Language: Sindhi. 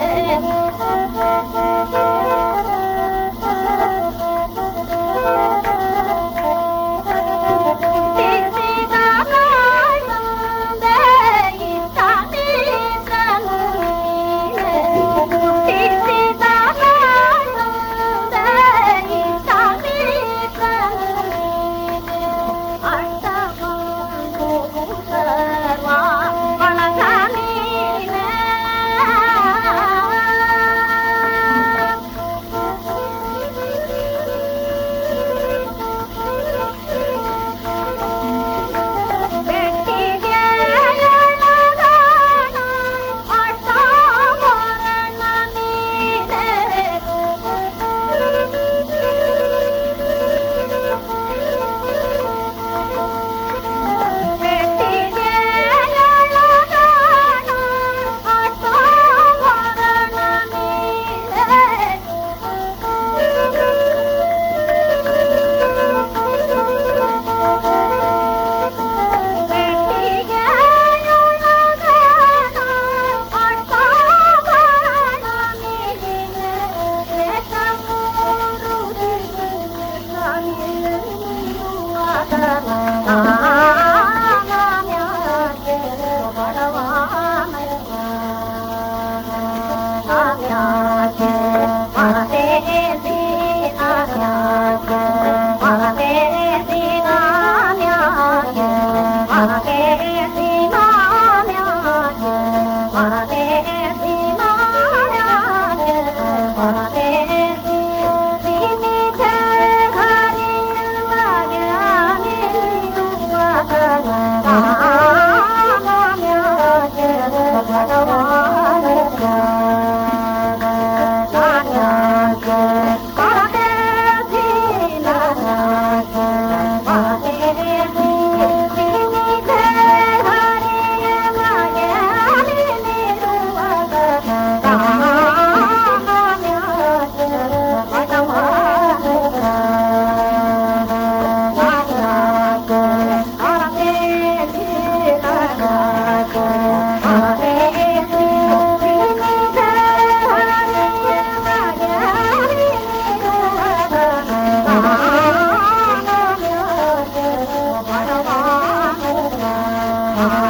Yeah. Okay. Bye.